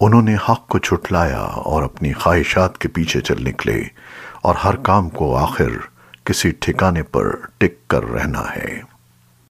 انہوں نے حق کو چھٹلایا اور اپنی خواہشات کے پیچھے چل نکلے اور ہر کام کو آخر کسی ٹھکانے پر ٹک کر رہنا ہے۔